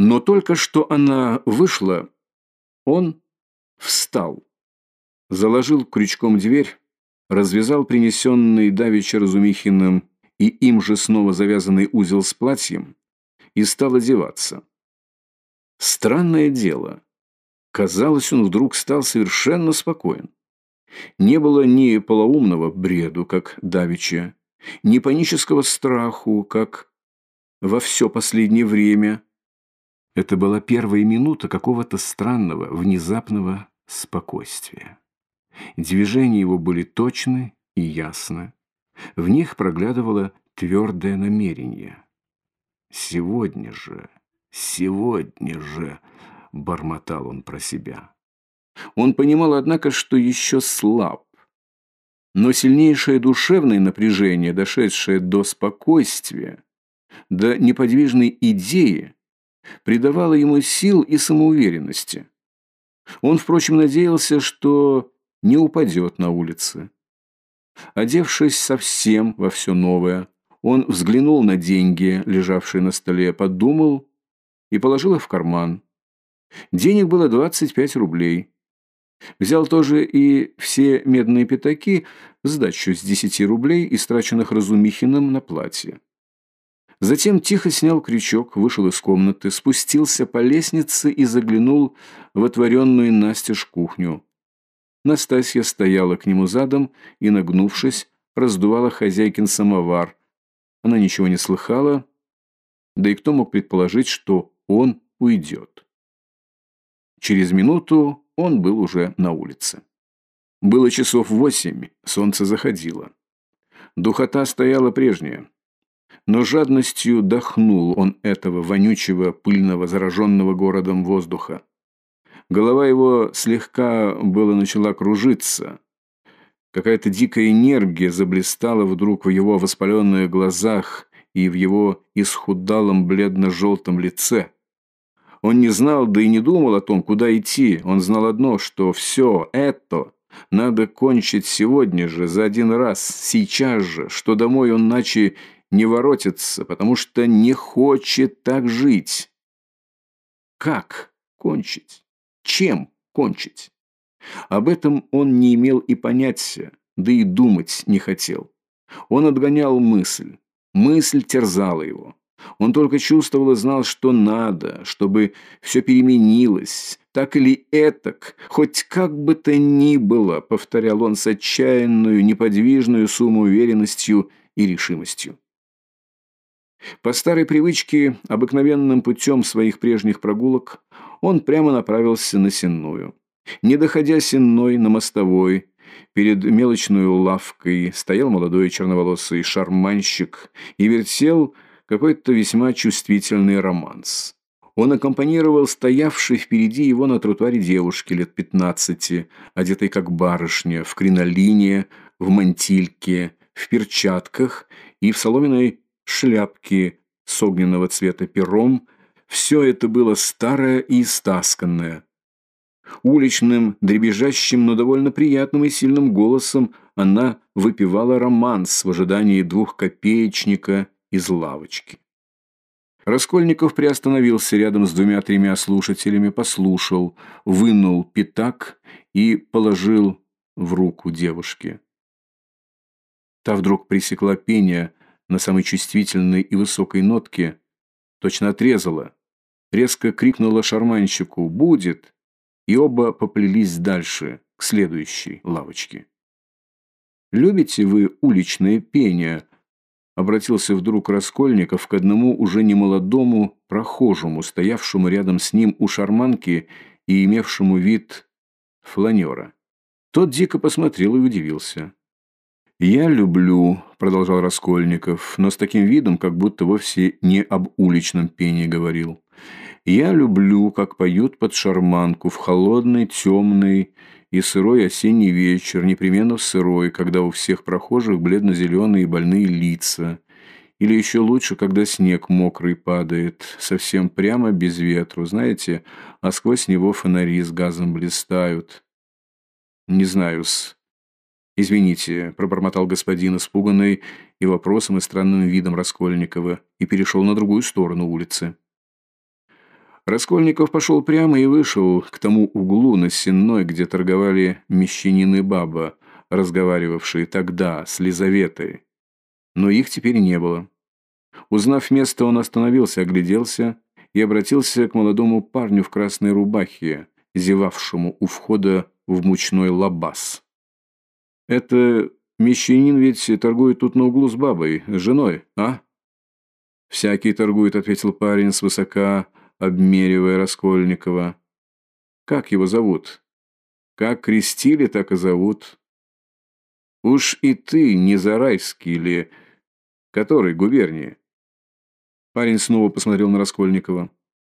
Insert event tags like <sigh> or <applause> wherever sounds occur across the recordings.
Но только что она вышла, он встал, заложил крючком дверь, развязал принесенный давеча Разумихиным и им же снова завязанный узел с платьем и стал одеваться. Странное дело. Казалось, он вдруг стал совершенно спокоен. Не было ни полоумного бреду, как давеча, ни панического страху, как во все последнее время. Это была первая минута какого-то странного, внезапного спокойствия. Движения его были точны и ясны. В них проглядывало твердое намерение. «Сегодня же, сегодня же», — бормотал он про себя. Он понимал, однако, что еще слаб. Но сильнейшее душевное напряжение, дошедшее до спокойствия, до неподвижной идеи, придавало ему сил и самоуверенности. Он, впрочем, надеялся, что не упадет на улице. Одевшись совсем во все новое, он взглянул на деньги, лежавшие на столе, подумал и положил их в карман. Денег было 25 рублей. Взял тоже и все медные пятаки, сдачу с 10 рублей, истраченных Разумихиным на платье. Затем тихо снял крючок, вышел из комнаты, спустился по лестнице и заглянул в отворенную настежь кухню. Настасья стояла к нему задом и, нагнувшись, раздувала хозяйкин самовар. Она ничего не слыхала, да и кто мог предположить, что он уйдет. Через минуту он был уже на улице. Было часов восемь, солнце заходило. Духота стояла прежняя. Но жадностью дохнул он этого вонючего, пыльного, зараженного городом воздуха. Голова его слегка было начала кружиться. Какая-то дикая энергия заблистала вдруг в его воспаленных глазах и в его исхудалом бледно-желтом лице. Он не знал, да и не думал о том, куда идти. Он знал одно, что все это надо кончить сегодня же, за один раз, сейчас же, что домой он наче не воротится, потому что не хочет так жить. Как кончить? Чем кончить? Об этом он не имел и понятия, да и думать не хотел. Он отгонял мысль. Мысль терзала его. Он только чувствовал и знал, что надо, чтобы все переменилось, так или этак, хоть как бы то ни было, повторял он с отчаянную, неподвижную самоуверенностью и решимостью. По старой привычке, обыкновенным путем своих прежних прогулок, он прямо направился на Сенную. Не доходя Сенной на мостовой, перед мелочной лавкой стоял молодой черноволосый шарманщик и вертел какой-то весьма чувствительный романс. Он аккомпанировал стоявшей впереди его на тротуаре девушке лет пятнадцати, одетой как барышня, в кринолине, в мантильке, в перчатках и в соломенной шляпке с огненного цвета пером, все это было старое и истасканное. Уличным, дребезжащим, но довольно приятным и сильным голосом она выпивала романс в ожидании двухкопеечника из лавочки. Раскольников приостановился рядом с двумя-тремя слушателями, послушал, вынул пятак и положил в руку девушки. Та вдруг пресекла пение на самой чувствительной и высокой нотке, точно отрезала, резко крикнула шарманщику «Будет!» и оба поплелись дальше, к следующей лавочке. «Любите вы уличное пение?» Обратился вдруг Раскольников к одному уже немолодому прохожему, стоявшему рядом с ним у шарманки и имевшему вид фланера. Тот дико посмотрел и удивился. «Я люблю», — продолжал Раскольников, но с таким видом, как будто вовсе не об уличном пении говорил. «Я люблю, как поют под шарманку в холодный, темный и сырой осенний вечер, непременно в сырой, когда у всех прохожих бледно-зеленые больные лица. Или еще лучше, когда снег мокрый падает, совсем прямо, без ветру, знаете, а сквозь него фонари с газом блистают. Не знаю-с». «Извините», – пробормотал господин, испуганный и вопросом, и странным видом Раскольникова, и перешел на другую сторону улицы. Раскольников пошел прямо и вышел к тому углу на Сенной, где торговали мещанин и баба, разговаривавшие тогда с Лизаветой. Но их теперь не было. Узнав место, он остановился, огляделся и обратился к молодому парню в красной рубахе, зевавшему у входа в мучной лабаз. «Это мещанин ведь торгует тут на углу с бабой, с женой, а?» «Всякий торгует», — ответил парень свысока, обмеривая Раскольникова. «Как его зовут?» «Как крестили, так и зовут». «Уж и ты не Зарайский ли? Который губернии?» Парень снова посмотрел на Раскольникова.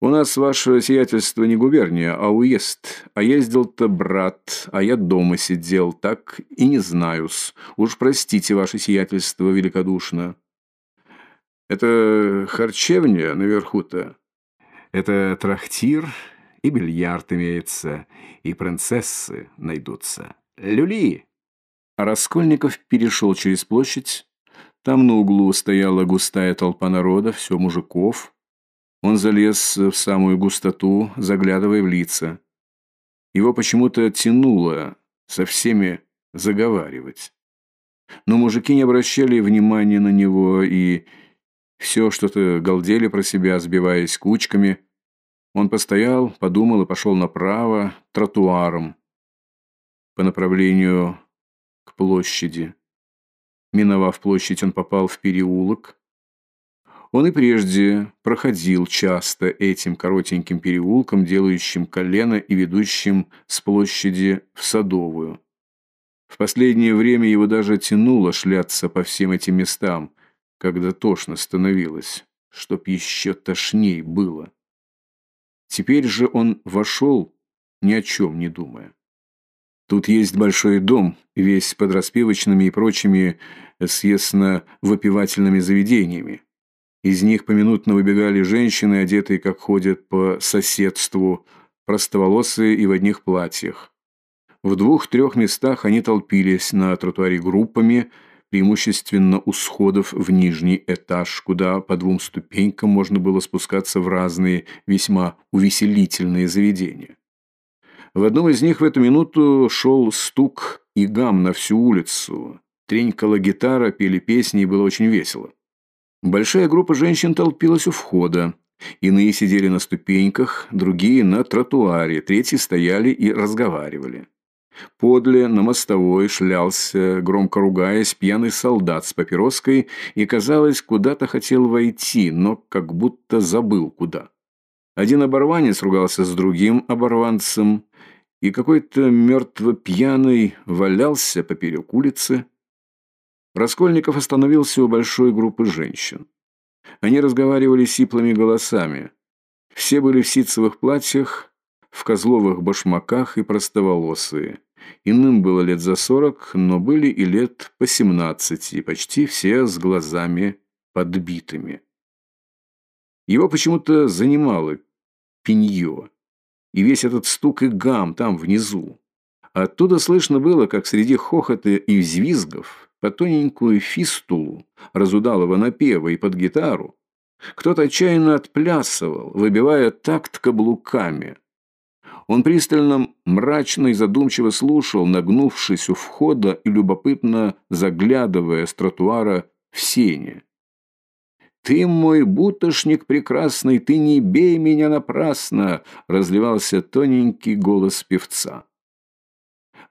«У нас ваше сиятельство не губерния, а уезд. А ездил-то брат, а я дома сидел, так и не знаю-с. Уж простите ваше сиятельство великодушно». «Это харчевня наверху-то?» Это трактир и бильярд имеется, и принцессы найдутся. Люли!» А Раскольников перешел через площадь. Там на углу стояла густая толпа народа, все мужиков. Он залез в самую густоту, заглядывая в лица. Его почему-то тянуло со всеми заговаривать. Но мужики не обращали внимания на него и все что-то галдели про себя, сбиваясь кучками. Он постоял, подумал и пошел направо, тротуаром, по направлению к площади. Миновав площадь, он попал в переулок. Он и прежде проходил часто этим коротеньким переулком, делающим колено и ведущим с площади в Садовую. В последнее время его даже тянуло шляться по всем этим местам – когда тошно становилось, чтоб еще тошней было. Теперь же он вошел, ни о чем не думая. Тут есть большой дом, весь под распивочными и прочими съестно-выпивательными заведениями. Из них поминутно выбегали женщины, одетые, как ходят по соседству, простоволосые и в одних платьях. В двух-трех местах они толпились на тротуаре группами, преимущественно у сходов в нижний этаж, куда по двум ступенькам можно было спускаться в разные весьма увеселительные заведения. В одном из них в эту минуту шел стук и гам на всю улицу. Тренькала гитара, пели песни, и было очень весело. Большая группа женщин толпилась у входа. Иные сидели на ступеньках, другие на тротуаре, третьи стояли и разговаривали. Подле на мостовой шлялся, громко ругаясь, пьяный солдат с папироской и, казалось, куда-то хотел войти, но как будто забыл куда. Один оборванец ругался с другим оборванцем, и какой-то мертво пьяный валялся поперек улицы. Раскольников остановился у большой группы женщин. Они разговаривали сиплыми голосами. Все были в ситцевых платьях, в козловых башмаках и простоволосые. Иным было лет за сорок, но были и лет по семнадцати, почти все с глазами подбитыми. Его почему-то занимало пенье, и весь этот стук и гам там внизу. Оттуда слышно было, как среди хохота и взвизгов по тоненькую фистулу, разудалого напева и под гитару, кто-то отчаянно отплясывал, выбивая такт каблуками, он пристально, мрачно и задумчиво слушал, нагнувшись у входа и любопытно заглядывая с тротуара в сене. «Ты мой бутошник прекрасный, ты не бей меня напрасно!» разливался тоненький голос певца.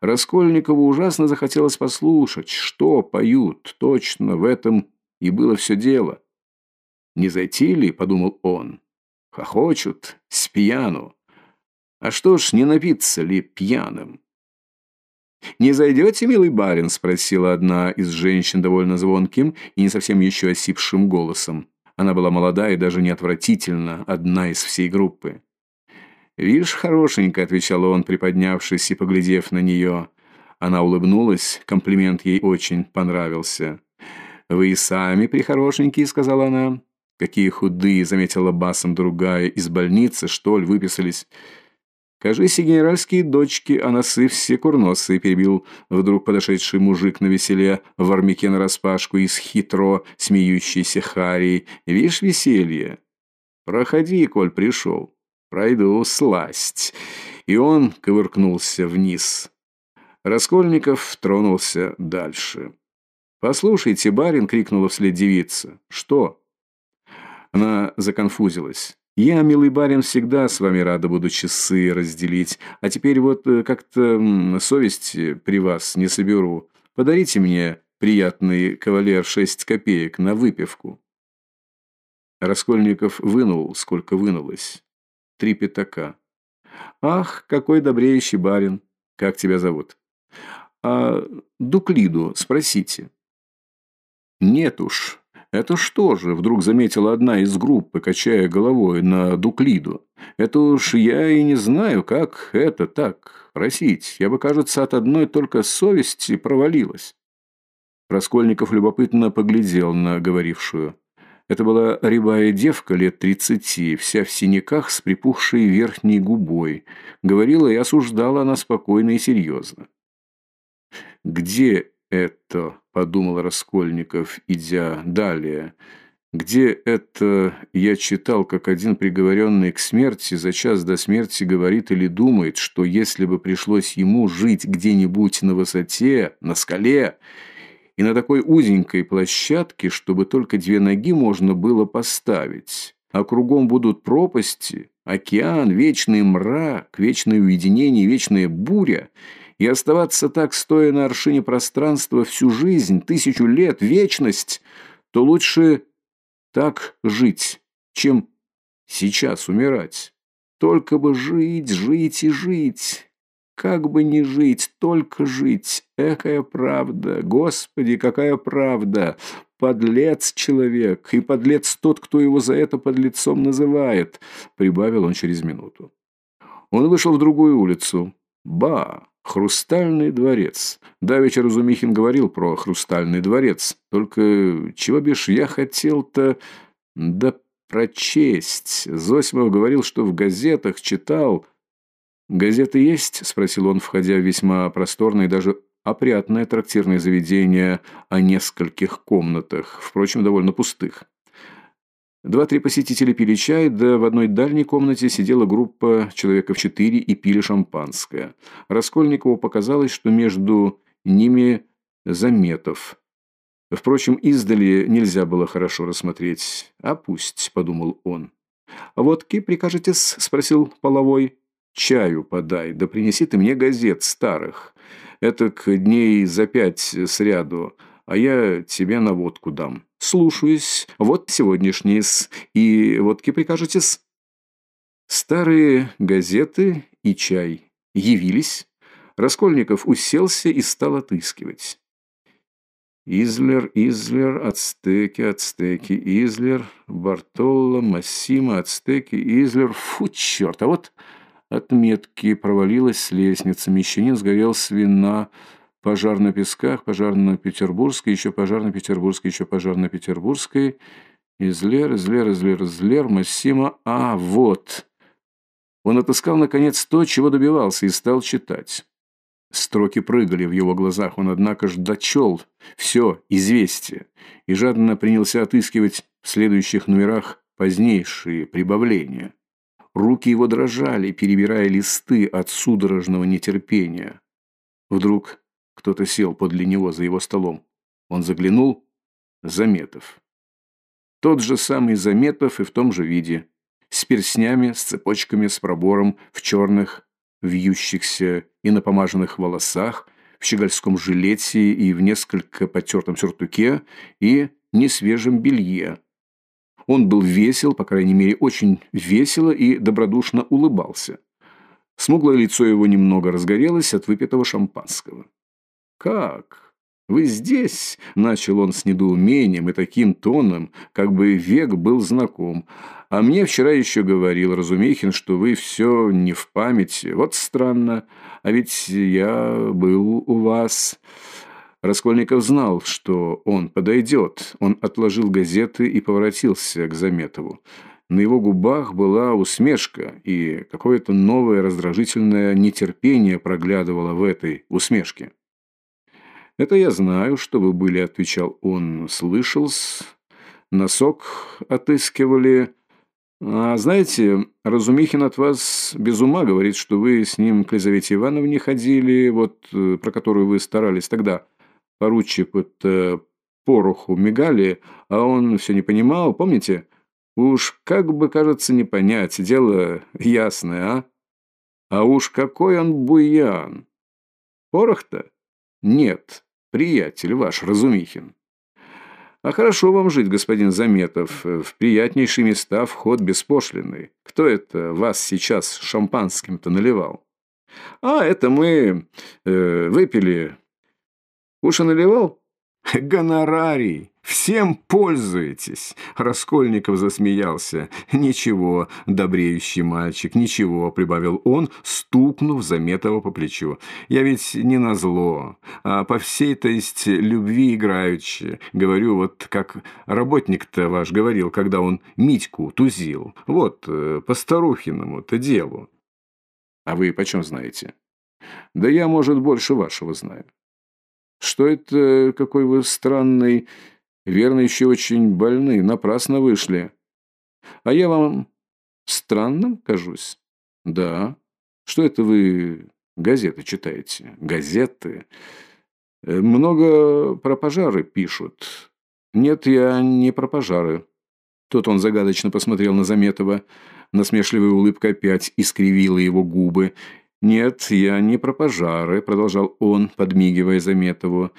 Раскольникову ужасно захотелось послушать, что поют, точно в этом и было все дело. «Не зайти ли?» — подумал он. «Хохочут, с пьяну». А что ж, не напиться ли пьяным? «Не зайдете, милый барин?» – спросила одна из женщин довольно звонким и не совсем еще осипшим голосом. Она была молода и даже не отвратительно, одна из всей группы. «Видишь, хорошенько», – отвечал он, приподнявшись и поглядев на нее. Она улыбнулась, комплимент ей очень понравился. «Вы и сами прихорошенькие», – сказала она. «Какие худые», – заметила басом другая, – «из больницы, что ли, выписались?» Кажись, и генеральские дочки, а носы все курносые, перебил вдруг подошедший мужик на веселе в армяке нараспашку из хитро смеющейся Харии. Видишь веселье? Проходи, коль пришел. Пройду сласть». И он ковыркнулся вниз. Раскольников тронулся дальше. «Послушайте, барин!» — крикнула вслед девица. «Что?» Она законфузилась. «Я, милый барин, всегда с вами рада буду часы разделить, а теперь вот э, как-то совесть при вас не соберу. Подарите мне, приятный кавалер, шесть копеек на выпивку». Раскольников вынул, сколько вынулось. Три пятака. «Ах, какой добреющий барин! Как тебя зовут?» «А Дуклиду спросите». «Нет уж, это что же?» – вдруг заметила одна из группы, качая головой на Дуклиду. «Это уж я и не знаю, как это так, просить. Я бы, кажется, от одной только совести провалилась». Раскольников любопытно поглядел на говорившую. Это была рябая девка лет тридцати, вся в синяках с припухшей верхней губой. Говорила и осуждала она спокойно и серьезно. «Где это?» – подумал Раскольников, идя далее. «Где это я читал, как один приговоренный к смерти за час до смерти говорит или думает, что если бы пришлось ему жить где-нибудь на высоте, на скале, и на такой узенькой площадке, чтобы только две ноги можно было поставить. А кругом будут пропасти, океан, вечный мрак, вечное уединение, вечная буря. И оставаться так, стоя на аршине пространства всю жизнь, тысячу лет, вечность, то лучше так жить, чем сейчас умирать. Только бы жить, жить и жить. Как бы не жить, только жить. Экая правда. Господи, какая правда. Подлец человек. И подлец тот, кто его за это подлецом называет. Прибавил он через минуту. Он вышел в другую улицу. Ба! Хрустальный дворец. Давеча Разумихин говорил про хрустальный дворец. Только чего бишь я хотел-то... Да прочесть. Зосимов говорил, что в газетах читал... «Газеты есть?» – спросил он, входя в весьма просторное и даже опрятное трактирное заведение о нескольких комнатах, впрочем, довольно пустых. Два-три посетителя пили чай, да в одной дальней комнате сидела группа человеков четыре и пили шампанское. Раскольникову показалось, что между ними Заметов. Впрочем, издали нельзя было хорошо рассмотреть. «А пусть», — подумал он. «Водки прикажете-с?» — спросил Половой. Чаю подай, да принеси ты мне газет старых. Это к дней за пять сряду, а я тебе на водку дам. Слушаюсь. Вот сегодняшние-с. И водки прикажете-с. Старые газеты и чай явились. Раскольников уселся и стал отыскивать. Излер, Излер, Ацтеки, Ацтеки, Излер, Бартолло, Массима, Ацтеки, Излер. Фу, черт, а вот отметки, провалилась с лестницы, мещанин сгорел с вина, пожар на Песках, пожар на Петербургской, еще пожар на Петербургской, еще пожар на Петербургской, Излер, Излер, Излер, Излер, Массима, а, вот. Он отыскал, наконец, то, чего добивался, и стал читать. Строки прыгали в его глазах, он, однако ж, дочел все, известие, и жадно принялся отыскивать в следующих номерах позднейшие прибавления. Руки его дрожали, перебирая листы от судорожного нетерпения. Вдруг кто-то сел подле него за его столом. Он заглянул. Заметов. Тот же самый Заметов и в том же виде. С перстнями, с цепочками, с пробором, в черных, вьющихся и напомаженных волосах, в щегольском жилете и в несколько потертом сюртуке и несвежем белье, он был весел, по крайней мере, очень весело и добродушно улыбался. Смуглое лицо его немного разгорелось от выпитого шампанского. «Как? Вы здесь?» – начал он с недоумением и таким тоном, как бы век был знаком. «А мне вчера еще говорил Разумихин, что вы все не в памяти. Вот странно. А ведь я был у вас...» Раскольников знал, что он подойдет. Он отложил газеты и поворотился к Заметову. На его губах была усмешка, и какое-то новое раздражительное нетерпение проглядывало в этой усмешке. «Это я знаю, что вы были», — отвечал он. «Слышал-с. Носок отыскивали. А знаете, Разумихин от вас без ума говорит, что вы с ним к Лизавете Ивановне ходили, вот э, про которую вы старались тогда. Поручик вот э, пороху мигали, а он все не понимал, помните? Уж как бы, кажется, не понять, дело ясное, а? А уж какой он буян! Порох-то? Нет, приятель ваш, Разумихин. А хорошо вам жить, господин Заметов. В приятнейшие места вход беспошлинный. Кто это вас сейчас шампанским-то наливал? А, это мы э, выпили. Уж и наливал? <laughs> Гонорарий. Всем пользуетесь. Раскольников засмеялся. Ничего, добреющий мальчик, ничего, прибавил он, стукнув Заметова по плечу. Я ведь не на зло, а по всей, то есть, любви играючи. Говорю, вот как работник-то ваш говорил, когда он Митьку тузил. Вот, э, по старухиному-то делу. А вы почем знаете? Да я, может, больше вашего знаю. Что это, какой вы странный... Верно, еще очень больны, напрасно вышли. А я вам странным кажусь? Да. Что это вы газеты читаете? Газеты? Э, много про пожары пишут. Нет, я не про пожары. Тут он загадочно посмотрел на Заметова. Насмешливая улыбка опять искривила его губы. «Нет, я не про пожары», — продолжал он, подмигивая Заметову.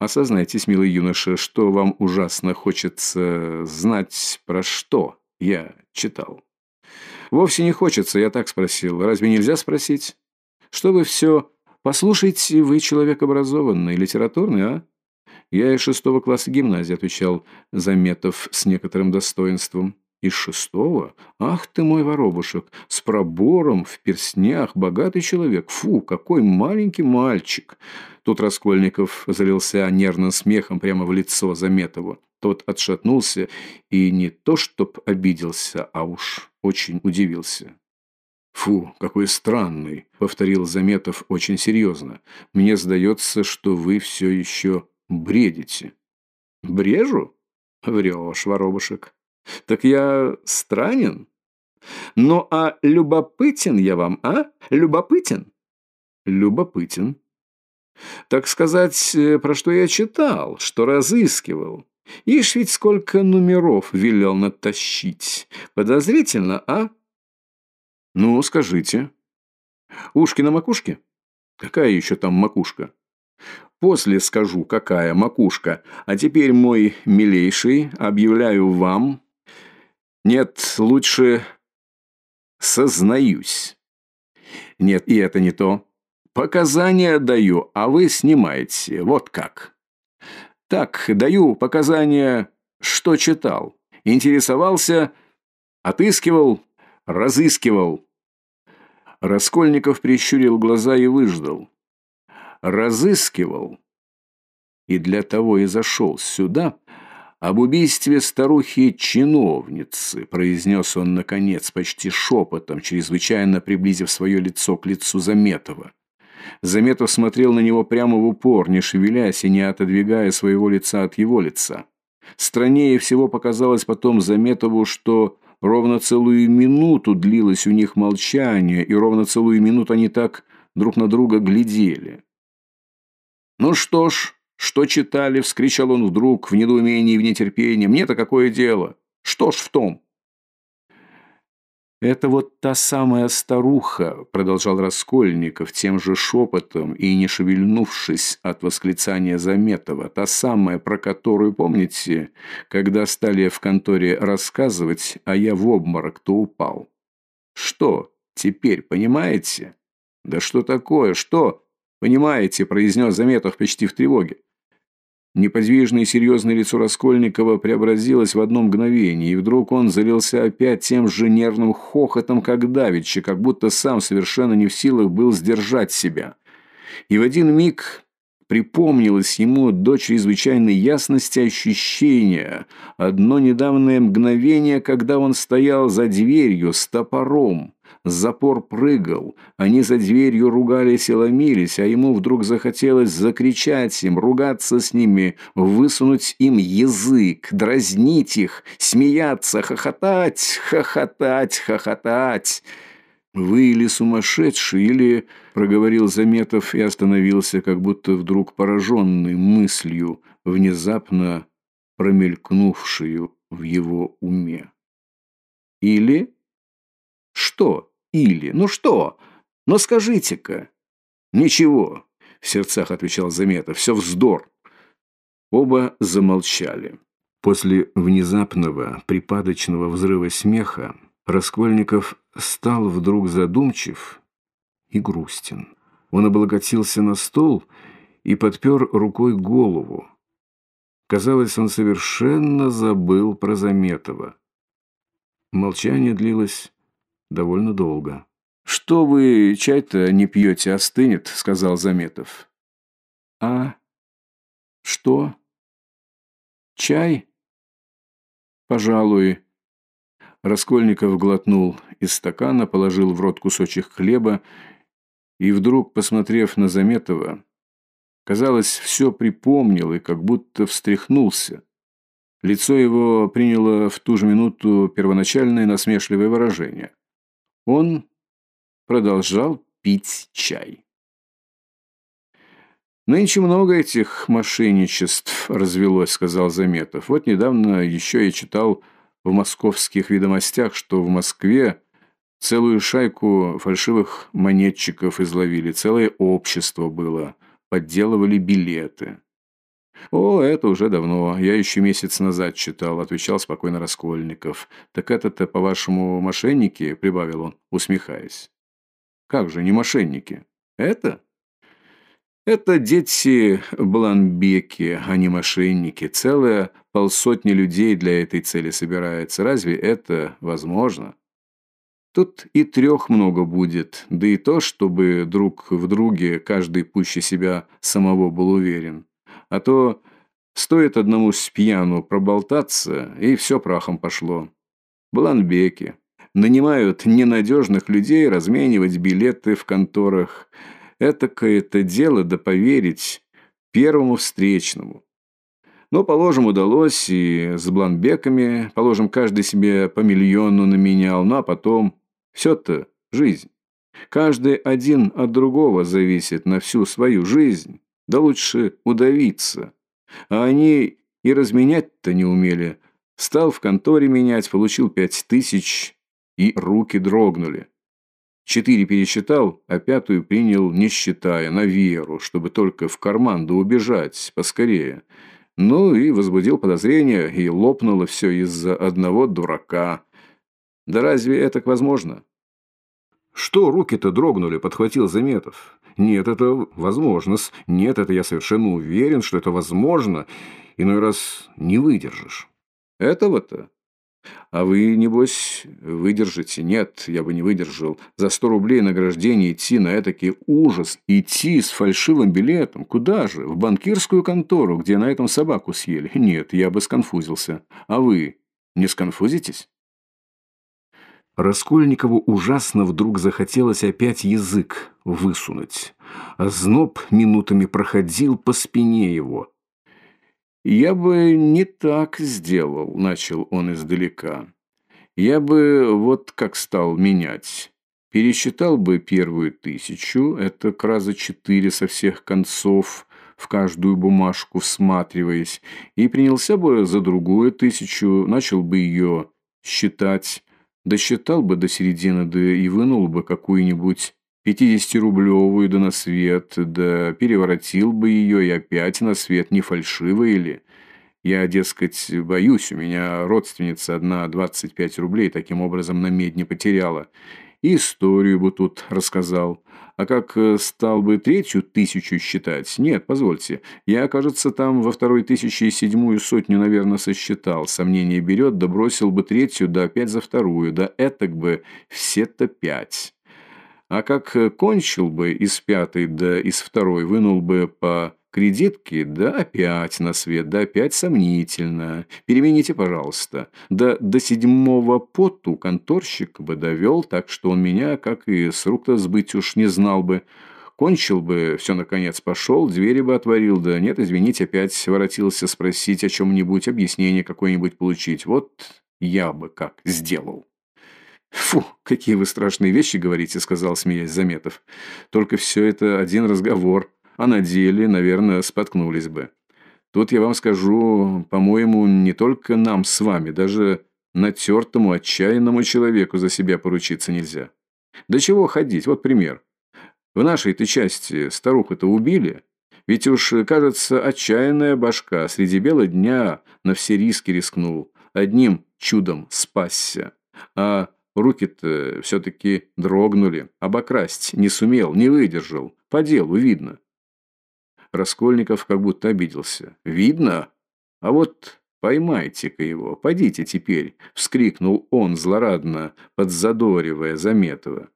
«Осознайтесь, милый юноша, что вам ужасно хочется знать, про что я читал». «Вовсе не хочется, я так спросил. Разве нельзя спросить? Что вы все... Послушайте, вы человек образованный, литературный, а?» «Я из шестого класса гимназии», — отвечал Заметов с некоторым достоинством. Из шестого? Ах ты мой воробушек! С пробором, в перстнях, богатый человек. Фу, какой маленький мальчик!» Тут Раскольников залился нервным смехом прямо в лицо Заметову. Тот отшатнулся и не то чтоб обиделся, а уж очень удивился. «Фу, какой странный!» — повторил Заметов очень серьезно. «Мне сдается, что вы все еще бредите». «Брежу?» «Врешь, воробушек». Так я странен? Ну, а любопытен я вам, а? Любопытен? Любопытен. Так сказать, э, про что я читал, что разыскивал. Ишь ведь сколько номеров велел натащить. Подозрительно, а? Ну, скажите. Ушки на макушке? Какая еще там макушка? После скажу, какая макушка. А теперь, мой милейший, объявляю вам нет, лучше сознаюсь. Нет, и это не то. Показания даю, а вы снимаете. Вот как. Так, даю показания, что читал. Интересовался, отыскивал, разыскивал. Раскольников прищурил глаза и выждал. Разыскивал. И для того и зашел сюда, «Об убийстве старухи-чиновницы», – произнес он, наконец, почти шепотом, чрезвычайно приблизив свое лицо к лицу Заметова. Заметов смотрел на него прямо в упор, не шевелясь и не отодвигая своего лица от его лица. Страннее всего показалось потом Заметову, что ровно целую минуту длилось у них молчание, и ровно целую минуту они так друг на друга глядели. «Ну что ж», «Что читали?» — вскричал он вдруг в недоумении и в нетерпении. «Мне-то какое дело? Что ж в том?» «Это вот та самая старуха», — продолжал Раскольников тем же шепотом и не шевельнувшись от восклицания Заметова, «та самая, про которую, помните, когда стали в конторе рассказывать, а я в обморок-то упал? Что, теперь понимаете?» «Да что такое? Что?» «Понимаете», — произнес Заметов почти в тревоге. Неподвижное и серьезное лицо Раскольникова преобразилось в одно мгновение, и вдруг он залился опять тем же нервным хохотом, как давеча, как будто сам совершенно не в силах был сдержать себя. И в один миг припомнилось ему до чрезвычайной ясности ощущения, одно недавнее мгновение, когда он стоял за дверью с топором, запор прыгал, они за дверью ругались и ломились, а ему вдруг захотелось закричать им, ругаться с ними, высунуть им язык, дразнить их, смеяться, хохотать, хохотать, хохотать. «Вы или сумасшедший, или...» — проговорил Заметов и остановился, как будто вдруг пораженный мыслью, внезапно промелькнувшую в его уме. «Или...» «Что «или»? Ну что? Ну скажите-ка». «Ничего», — в сердцах отвечал Заметов, — «все вздор». Оба замолчали. После внезапного припадочного взрыва смеха Раскольников стал вдруг задумчив и грустен. Он облокотился на стол и подпер рукой голову. Казалось, он совершенно забыл про Заметова. Молчание длилось довольно долго. «Что вы чай-то не пьете, остынет», — сказал Заметов. «А? Что? Чай? Пожалуй». Раскольников глотнул из стакана, положил в рот кусочек хлеба и вдруг, посмотрев на Заметова, казалось, все припомнил и как будто встряхнулся. Лицо его приняло в ту же минуту первоначальное насмешливое выражение. Он продолжал пить чай. «Нынче много этих мошенничеств развелось», — сказал Заметов. «Вот недавно еще я читал в московских ведомостях, что в Москве целую шайку фальшивых монетчиков изловили, целое общество было, подделывали билеты. «О, это уже давно. Я еще месяц назад читал», — отвечал спокойно Раскольников. «Так это-то, по-вашему, мошенники?» — прибавил он, усмехаясь. «Как же, не мошенники? Это?» «Это дети Бланбеки, а не мошенники. Целая полсотни людей для этой цели собирается. Разве это возможно?» Тут и трех много будет, да и то, чтобы друг в друге каждый пуще себя самого был уверен. А то стоит одному с пьяну проболтаться, и все прахом пошло. Бланбеки. Нанимают ненадежных людей разменивать билеты в конторах. Этакое-то дело да поверить первому встречному. Но, положим, удалось и с бланбеками, положим, каждый себе по миллиону наменял, ну а потом все-то жизнь. Каждый один от другого зависит на всю свою жизнь. Да лучше удавиться. А они и разменять-то не умели. Стал в конторе менять, получил пять тысяч, и руки дрогнули. Четыре пересчитал, а пятую принял, не считая, на веру, чтобы только в карман да убежать поскорее. Ну и возбудил подозрение, и лопнуло все из-за одного дурака. Да разве это возможно? «Что руки-то дрогнули?» – подхватил Заметов. Нет, это возможно. Нет, это я совершенно уверен, что это возможно. Иной раз не выдержишь. Этого-то? А вы, небось, выдержите? Нет, я бы не выдержал. За сто рублей награждение идти на этакий ужас. Идти с фальшивым билетом. Куда же? В банкирскую контору, где на этом собаку съели? Нет, я бы сконфузился. А вы не сконфузитесь? Раскольникову ужасно вдруг захотелось опять язык высунуть. А зноб минутами проходил по спине его. «Я бы не так сделал», — начал он издалека. «Я бы вот как стал менять. Пересчитал бы первую тысячу, это краза четыре со всех концов, в каждую бумажку всматриваясь, и принялся бы за другую тысячу, начал бы ее считать, Досчитал бы до середины, да и вынул бы какую-нибудь пятидесятирублевую да на свет, да переворотил бы ее и опять на свет, не фальшивая ли. Я, дескать, боюсь, у меня родственница одна 25 рублей таким образом на медне потеряла. Историю бы тут рассказал. А как э, стал бы третью тысячу считать? Нет, позвольте. Я, кажется, там во второй тысяче и седьмую сотню, наверное, сосчитал. Сомнение берет, да бросил бы третью, да опять за вторую, да этак бы все-то пять. А как э, кончил бы из пятой, да из второй, вынул бы по кредитки, да опять на свет, да опять сомнительно. Перемените, пожалуйста. Да до седьмого поту конторщик бы довел, так что он меня, как и с рук-то сбыть уж не знал бы. Кончил бы, все наконец пошел, двери бы отворил, да нет, извините, опять воротился спросить о чем-нибудь, объяснение какое-нибудь получить. Вот я бы как сделал. «Фу, какие вы страшные вещи говорите», — сказал, смеясь Заметов. «Только все это один разговор, а на деле, наверное, споткнулись бы. Тут я вам скажу, по-моему, не только нам с вами, даже натертому, отчаянному человеку за себя поручиться нельзя. Да чего ходить, вот пример. В нашей-то части старуху-то убили. Ведь уж, кажется, отчаянная башка среди бела дня на все риски рискнул. Одним чудом спасся. А руки-то все-таки дрогнули. Обокрасть не сумел, не выдержал. По делу видно. Раскольников как будто обиделся. «Видно? А вот поймайте-ка его, подите теперь!» — вскрикнул он злорадно, подзадоривая Заметова.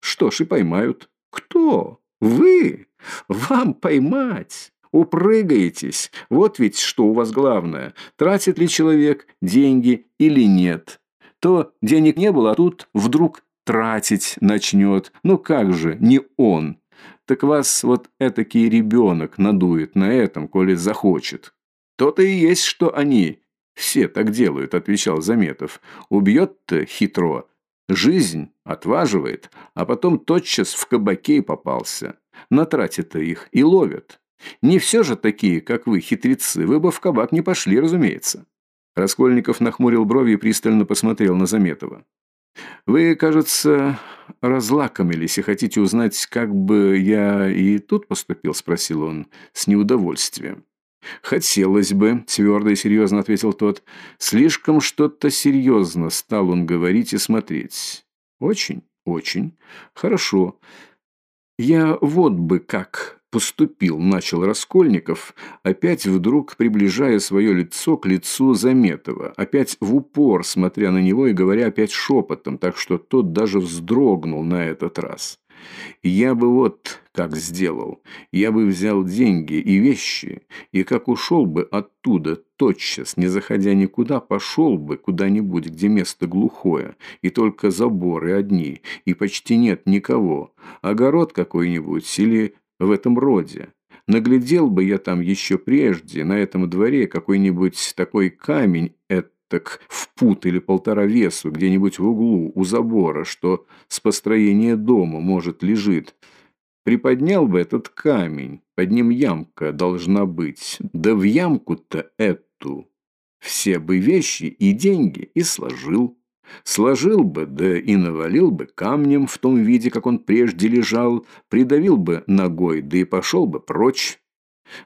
«Что ж и поймают. «Кто? Вы? Вам поймать?» Упрыгаетесь. Вот ведь что у вас главное. Тратит ли человек деньги или нет. То денег не было, а тут вдруг тратить начнет. Ну как же, не он. Так вас вот этакий ребенок надует на этом, коли захочет. То-то и есть, что они все так делают, отвечал Заметов. Убьет-то хитро, Жизнь отваживает, а потом тотчас в кабаке попался. На трате-то их и ловят. Не все же такие, как вы, хитрецы, вы бы в кабак не пошли, разумеется. Раскольников нахмурил брови и пристально посмотрел на Заметова. «Вы, кажется, разлакомились и хотите узнать, как бы я и тут поступил?» – спросил он с неудовольствием. «Хотелось бы», – твердо и серьезно ответил тот. «Слишком что-то серьезно стал он говорить и смотреть». «Очень, очень. Хорошо. Я вот бы как поступил», – начал Раскольников, опять вдруг приближая свое лицо к лицу Заметова, опять в упор, смотря на него и говоря опять шепотом, так что тот даже вздрогнул на этот раз. Я бы вот как сделал. Я бы взял деньги и вещи, и как ушел бы оттуда тотчас, не заходя никуда, пошел бы куда-нибудь, где место глухое, и только заборы одни, и почти нет никого, огород какой-нибудь или в этом роде. Наглядел бы я там еще прежде, на этом дворе, какой-нибудь такой камень, это так в пут или полтора весу где-нибудь в углу у забора, что с построения дома, может, лежит. Приподнял бы этот камень, под ним ямка должна быть, да в ямку-то эту все бы вещи и деньги и сложил. Сложил бы, да и навалил бы камнем в том виде, как он прежде лежал, придавил бы ногой, да и пошел бы прочь.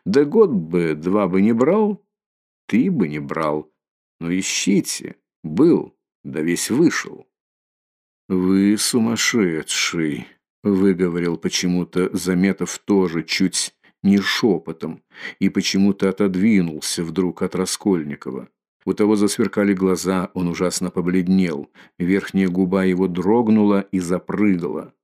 Да год бы два бы не брал, ты бы не брал, но ищите. Был, да весь вышел. «Вы сумасшедший», — выговорил почему-то Заметов тоже чуть не шепотом и почему-то отодвинулся вдруг от Раскольникова. У того засверкали глаза, он ужасно побледнел, верхняя губа его дрогнула и запрыгала.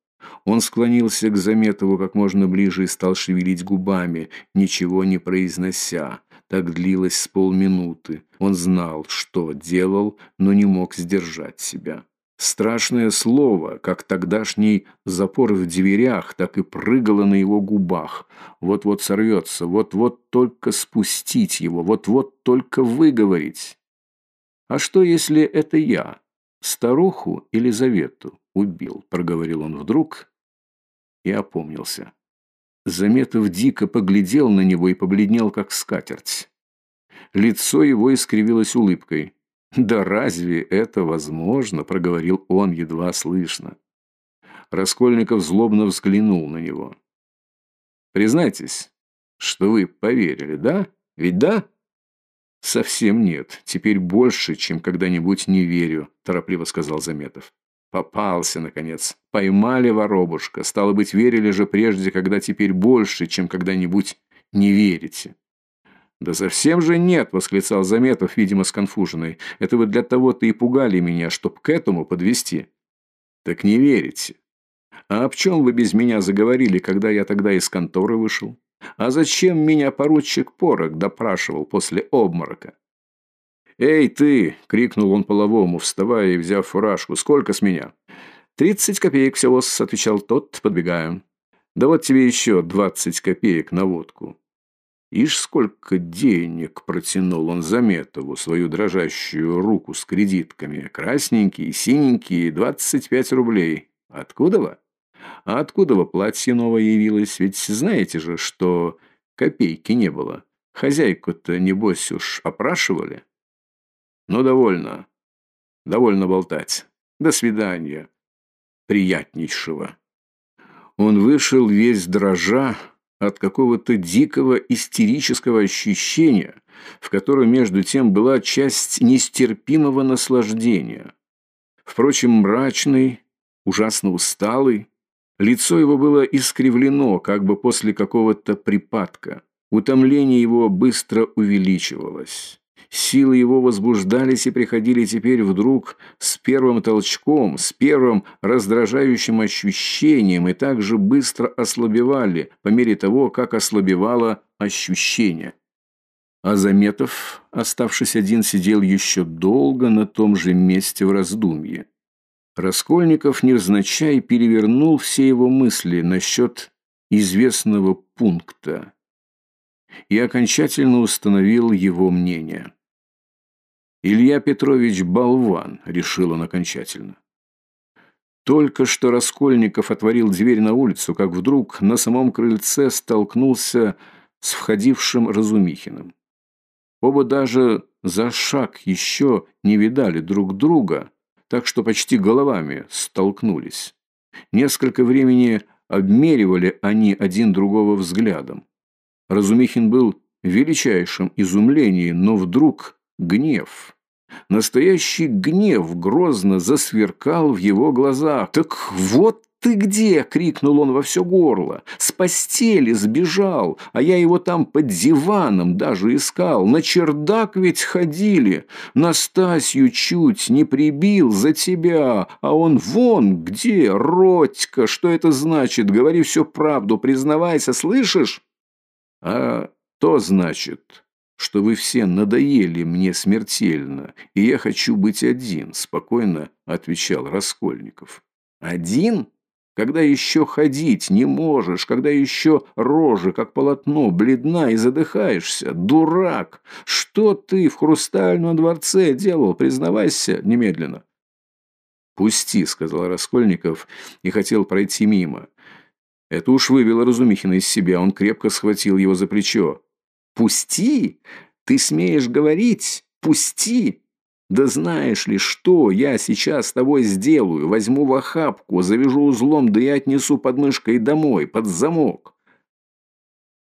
Он склонился к Заметову как можно ближе и стал шевелить губами, ничего не произнося. Так длилось с полминуты. Он знал, что делал, но не мог сдержать себя. Страшное слово, как тогдашний запор в дверях, так и прыгало на его губах. Вот-вот сорвется, вот-вот только спустить его, вот-вот только выговорить. «А что, если это я, старуху Елизавету, убил?» – проговорил он вдруг и опомнился. Заметов дико поглядел на него и побледнел, как скатерть. Лицо его искривилось улыбкой. «Да разве это возможно?» – проговорил он едва слышно. Раскольников злобно взглянул на него. «Признайтесь, что вы поверили, да? Ведь да?» «Совсем нет. Теперь больше, чем когда-нибудь не верю», – торопливо сказал Заметов. Попался, наконец. Поймали воробушка. Стало быть, верили же прежде, когда теперь больше, чем когда-нибудь не верите. «Да совсем же нет!» – восклицал Заметов, видимо, сконфуженный. «Это вы для того-то и пугали меня, чтоб к этому подвести. «Так не верите. А об чем вы без меня заговорили, когда я тогда из конторы вышел? А зачем меня поручик Порок допрашивал после обморока? «Эй, ты!» — крикнул он половому, вставая и взяв фуражку. «Сколько с меня?» «Тридцать копеек всего», — отвечал тот, подбегая. «Да вот тебе еще двадцать копеек на водку». Ишь, сколько денег протянул он Заметову, свою дрожащую руку с кредитками. Красненькие, синенькие, двадцать пять рублей. Откуда во? А откуда во платье новое явилось? Ведь знаете же, что копейки не было. Хозяйку-то, небось, уж опрашивали. Ну, довольно. Довольно болтать. До свидания. Приятнейшего. Он вышел весь дрожа от какого-то дикого истерического ощущения, в котором между тем была часть нестерпимого наслаждения. Впрочем, мрачный, ужасно усталый, лицо его было искривлено, как бы после какого-то припадка. Утомление его быстро увеличивалось. Силы его возбуждались и приходили теперь вдруг с первым толчком, с первым раздражающим ощущением и также быстро ослабевали по мере того, как ослабевало ощущение. А Заметов, оставшись один, сидел еще долго на том же месте в раздумье. Раскольников невзначай перевернул все его мысли насчет известного пункта и окончательно установил его мнение. Илья Петрович болван, решил он окончательно. Только что Раскольников отворил дверь на улицу, как вдруг на самом крыльце столкнулся с входившим Разумихиным. Оба даже за шаг еще не видали друг друга, так что почти головами столкнулись. Несколько времени обмеривали они один другого взглядом. Разумихин был в величайшем изумлении, но вдруг гнев Настоящий гнев грозно засверкал в его глазах. «Так вот ты где!» — крикнул он во все горло. «С постели сбежал, а я его там под диваном даже искал. На чердак ведь ходили. Настасью чуть не прибил за тебя, а он вон где, Родька, что это значит? Говори всю правду, признавайся, слышишь?» «А то значит...» что вы все надоели мне смертельно, и я хочу быть один», – спокойно отвечал Раскольников. «Один? Когда еще ходить не можешь, когда еще рожа, как полотно, бледна и задыхаешься? Дурак! Что ты в хрустальном дворце делал? Признавайся немедленно». «Пусти», — сказал Раскольников и хотел пройти мимо. Это уж вывело Разумихина из себя. Он крепко схватил его за плечо. «Пусти! Ты смеешь говорить? Пусти!» «Да знаешь ли, что я сейчас с тобой сделаю? Возьму в охапку, завяжу узлом, да и отнесу под мышкой домой, под замок».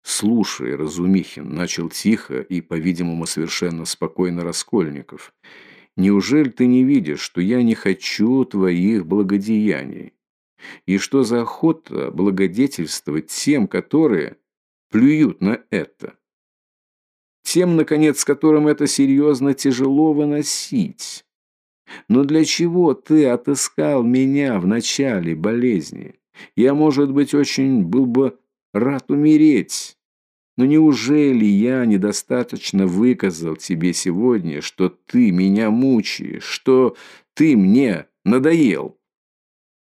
«Слушай, Разумихин», — начал тихо и, по-видимому, совершенно спокойно Раскольников, «неужели ты не видишь, что я не хочу твоих благодеяний? И что за охота благодетельствовать тем, которые плюют на это?» Тем, наконец, которым это серьезно тяжело выносить. Но для чего ты отыскал меня в начале болезни? Я, может быть, очень был бы рад умереть. Но неужели я недостаточно выказал тебе сегодня, что ты меня мучаешь, что ты мне надоел?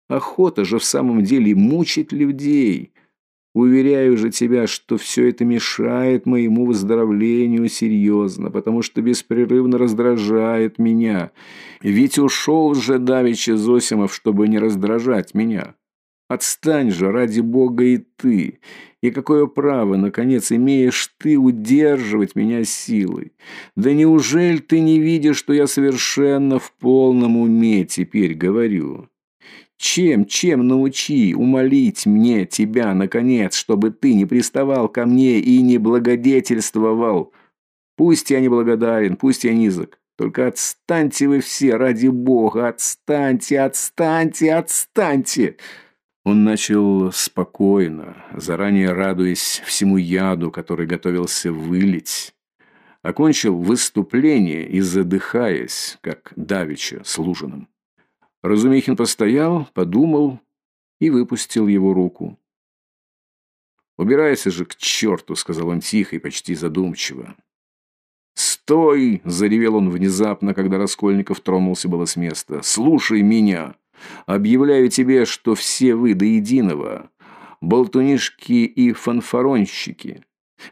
Охота же в самом деле мучить людей, Уверяю же тебя, что все это мешает моему выздоровлению серьезно, потому что беспрерывно раздражает меня. Ведь ушел же Давича Зосимов, чтобы не раздражать меня. Отстань же, ради Бога, и ты. И какое право, наконец, имеешь ты удерживать меня силой? Да неужели ты не видишь, что я совершенно в полном уме теперь говорю?» Чем, чем научи, умолить мне тебя, наконец, чтобы ты не приставал ко мне и не благодетельствовал? Пусть я не благодарен, пусть я низок. Только отстаньте вы все, ради бога, отстаньте, отстаньте, отстаньте!» Он начал спокойно, заранее радуясь всему яду, который готовился вылить. Окончил выступление и задыхаясь, как давеча с Лужиным. Разумихин постоял, подумал и выпустил его руку. «Убирайся же к черту», — сказал он тихо и почти задумчиво. «Стой!» — заревел он внезапно, когда Раскольников тронулся было с места. «Слушай меня! Объявляю тебе, что все вы до единого, болтунишки и фанфаронщики,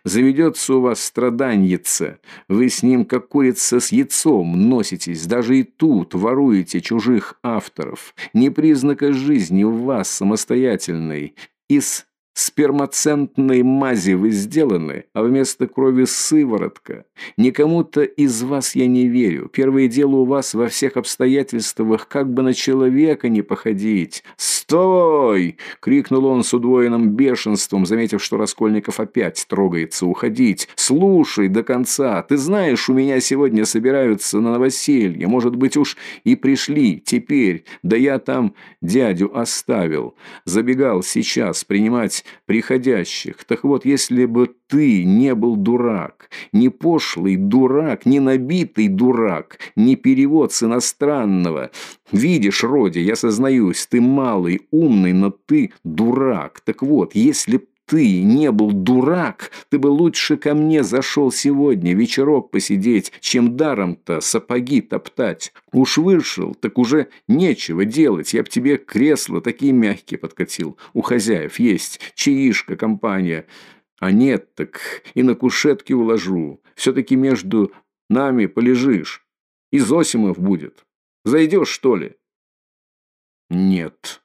Заведется у вас страданьица. Вы с ним, как курица с яйцом, носитесь. Даже и тут воруете чужих авторов. Не признака жизни в вас самостоятельной. Из спермацентной мази вы сделаны, а вместо крови сыворотка. Никому-то из вас я не верю. Первое дело у вас во всех обстоятельствах, как бы на человека не походить. «Стой!» — крикнул он с удвоенным бешенством, заметив, что Раскольников опять трогается уходить. «Слушай до конца. Ты знаешь, у меня сегодня собираются на новоселье. Может быть, уж и пришли теперь. Да я там дядю оставил. Забегал сейчас принимать приходящих. Так вот, если бы ты не был дурак, не пошлый дурак, не набитый дурак, не перевод с иностранного. Видишь, Роди, я сознаюсь, ты малый, умный, но ты дурак. Так вот, если б ты не был дурак, ты бы лучше ко мне зашел сегодня вечерок посидеть, чем даром-то сапоги топтать. Уж вышел, так уже нечего делать. Я б тебе кресло такие мягкие подкатил. У хозяев есть чаишка, компания. А нет, так и на кушетке уложу. Все-таки между нами полежишь. И Зосимов будет. Зайдешь, что ли? Нет.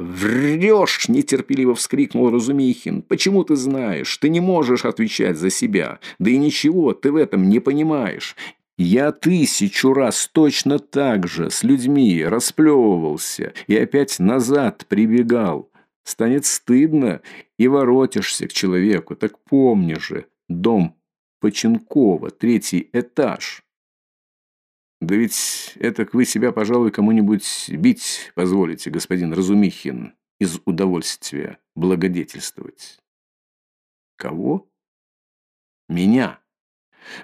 «Врешь!» – нетерпеливо вскрикнул Разумихин. «Почему ты знаешь? Ты не можешь отвечать за себя. Да и ничего, ты в этом не понимаешь. Я тысячу раз точно так же с людьми расплевывался и опять назад прибегал. Станет стыдно и воротишься к человеку. Так помни же, дом Поченкова, третий этаж». Да ведь это вы себя, пожалуй, кому-нибудь бить позволите, господин Разумихин, из удовольствия благодетельствовать. Кого? Меня.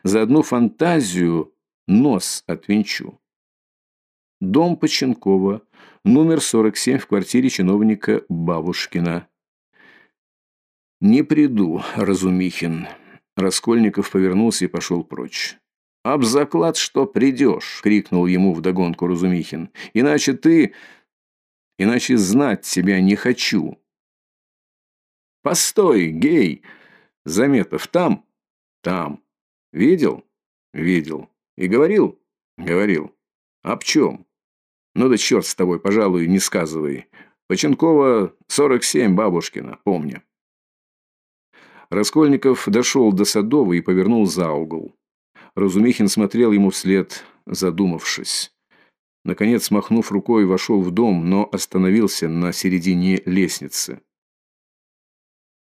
За одну фантазию нос отвинчу. Дом Поченкова, номер 47 в квартире чиновника Бабушкина. «Не приду, Разумихин». Раскольников повернулся и пошел прочь. «Об заклад, что придешь!» — крикнул ему вдогонку Разумихин. «Иначе ты... Иначе знать тебя не хочу!» «Постой, гей!» «Заметов там?» «Там. Видел?» «Видел. И говорил?» «Говорил. Об чем?» «Ну да черт с тобой, пожалуй, не сказывай. Поченкова, 47, бабушкина, помню». Раскольников дошел до Садовой и повернул за угол. Разумихин смотрел ему вслед, задумавшись. Наконец, махнув рукой, вошел в дом, но остановился на середине лестницы.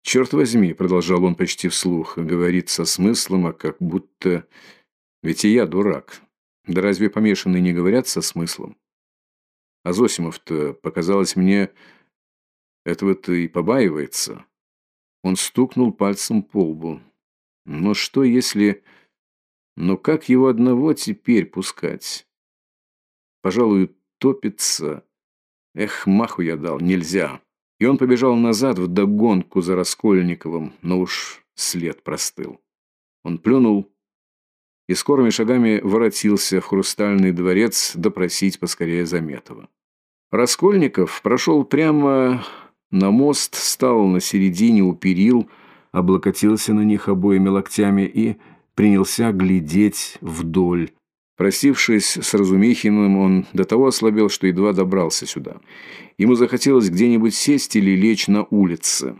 «Черт возьми», — продолжал он почти вслух, — говорит со смыслом, а как будто... Ведь и я дурак. Да разве помешанные не говорят со смыслом? А Зосимов-то, показалось мне, этого-то и побаивается. Он стукнул пальцем по лбу. Но что, если... Но как его одного теперь пускать? Пожалуй, топится. Эх, маху я дал, нельзя. И он побежал назад в догонку за Раскольниковым, но уж след простыл. Он плюнул и скорыми шагами воротился в хрустальный дворец допросить поскорее Заметова. Раскольников прошел прямо на мост, стал на середине у перил, облокотился на них обоими локтями и принялся глядеть вдоль. Простившись с Разумихиным, он до того ослабел, что едва добрался сюда. Ему захотелось где-нибудь сесть или лечь на улице.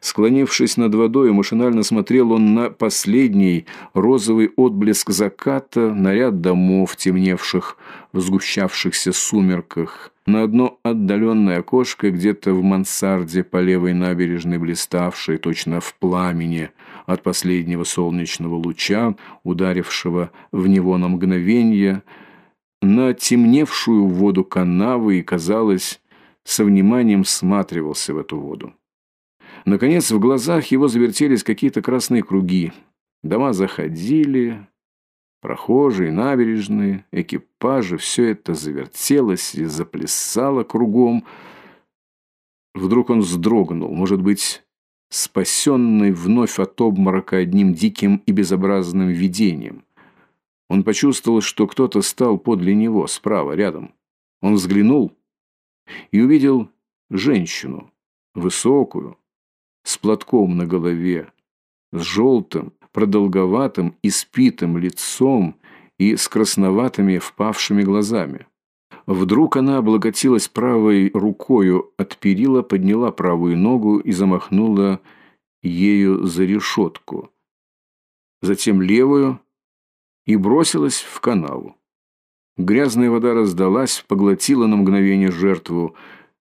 Склонившись над водой, машинально смотрел он на последний розовый отблеск заката, на ряд домов, темневших в сгущавшихся сумерках, на одно отдаленное окошко где-то в мансарде по левой набережной блиставшей, точно в пламени, от последнего солнечного луча, ударившего в него на мгновение, на темневшую воду канавы и, казалось, со вниманием всматривался в эту воду. Наконец, в глазах его завертелись какие-то красные круги. Дома заходили, прохожие, набережные, экипажи, все это завертелось и заплясало кругом. Вдруг он вздрогнул, может быть, спасенный вновь от обморока одним диким и безобразным видением. Он почувствовал, что кто-то стал подле него, справа, рядом. Он взглянул и увидел женщину, высокую, с платком на голове, с желтым, продолговатым, испитым лицом и с красноватыми впавшими глазами. Вдруг она облокотилась правой рукою от перила, подняла правую ногу и замахнула ею за решетку. Затем левую и бросилась в канаву. Грязная вода раздалась, поглотила на мгновение жертву,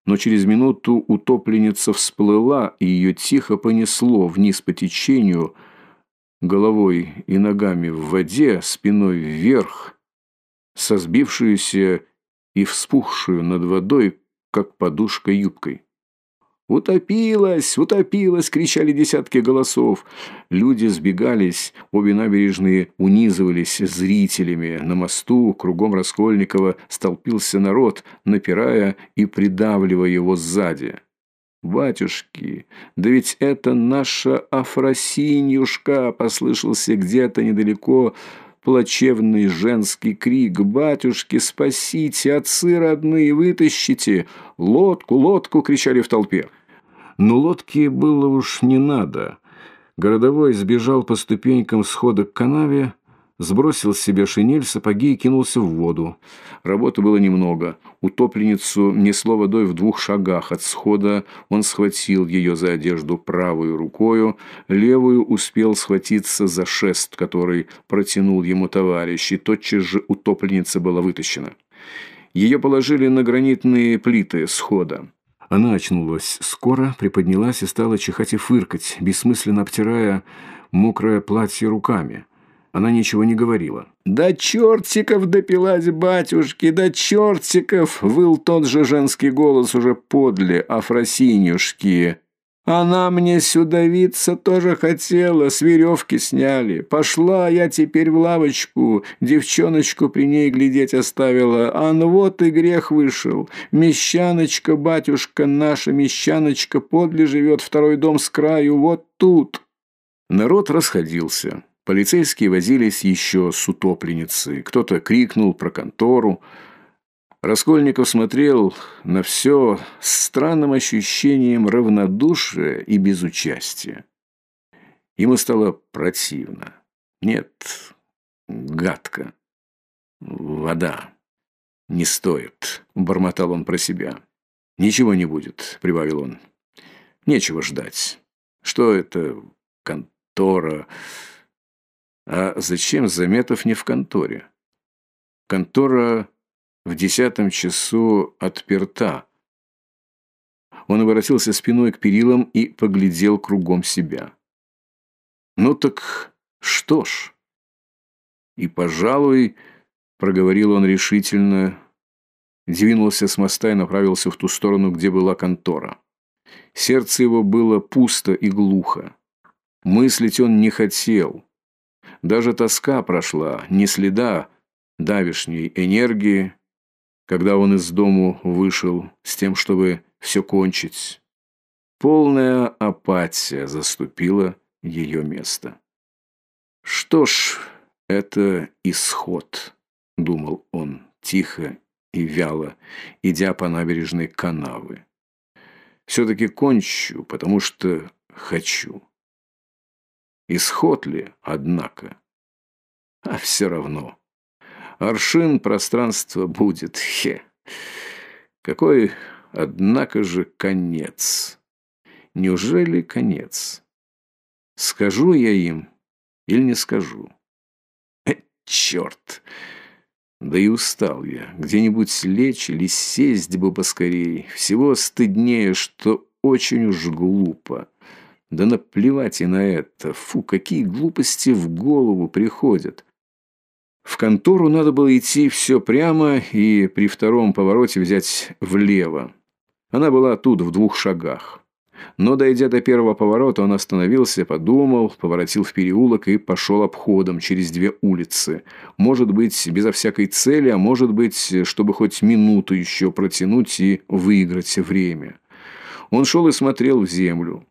но через минуту утопленница всплыла, и ее тихо понесло вниз по течению, головой и ногами в воде, спиной вверх, со сбившуюся и вспухшую над водой, как подушка юбкой. «Утопилась! Утопилась!» — кричали десятки голосов. Люди сбегались, обе набережные унизывались зрителями. На мосту, кругом Раскольникова, столпился народ, напирая и придавливая его сзади. «Батюшки, да ведь это наша Афросинюшка!» — послышался где-то недалеко плачевный женский крик «Батюшки, спасите! Отцы родные, вытащите! Лодку, лодку!» — кричали в толпе. Но лодки было уж не надо. Городовой сбежал по ступенькам схода к канаве, сбросил с себя шинель, сапоги и кинулся в воду. Работы было немного. Утопленницу несло водой в двух шагах от схода. Он схватил ее за одежду правую рукою, левую успел схватиться за шест, который протянул ему товарищ, и тотчас же утопленница была вытащена. Ее положили на гранитные плиты схода. Она очнулась скоро, приподнялась и стала чихать и фыркать, бессмысленно обтирая мокрое платье руками. Она ничего не говорила. «Да чертиков допилась, батюшки, да чертиков!» Выл тот же женский голос уже подле Афросинюшки. Она мне сюда виться тоже хотела, с веревки сняли. Пошла я теперь в лавочку, девчоночку при ней глядеть оставила. А ну вот и грех вышел. Мещаночка, батюшка наша, мещаночка, подле живет второй дом с краю, вот тут. Народ расходился. Полицейские возились еще с утопленницей. Кто-то крикнул про контору. Раскольников смотрел на все с странным ощущением равнодушия и безучастия. Ему стало противно. Нет, гадко. Вода. Не стоит, бормотал он про себя. Ничего не будет, прибавил он. Нечего ждать. Что это контора? А зачем Заметов не в конторе? Контора в десятом часу отперта. Он обратился спиной к перилам и поглядел кругом себя. «Ну так что ж?» «И, пожалуй, — проговорил он решительно, — двинулся с моста и направился в ту сторону, где была контора. Сердце его было пусто и глухо. Мыслить он не хотел. Даже тоска прошла, не следа давишней энергии, когда он из дому вышел с тем, чтобы все кончить. Полная апатия заступила ее место. «Что ж, это исход», — думал он тихо и вяло, идя по набережной канавы. «Все-таки кончу, потому что хочу». Исход ли, однако? А все равно. Аршин пространства будет, хе. Какой, однако же, конец? Неужели конец? Скажу я им или не скажу? Э, черт! Да и устал я. Где-нибудь лечь или сесть бы поскорей. Всего стыднее, что очень уж глупо. Да наплевать и на это. Фу, какие глупости в голову приходят. В контору надо было идти все прямо и при втором повороте взять влево. Она была тут в двух шагах. Но, дойдя до первого поворота, он остановился, подумал, поворотил в переулок и пошел обходом через две улицы. Может быть, безо всякой цели, а может быть, чтобы хоть минуту еще протянуть и выиграть время. Он шел и смотрел в землю.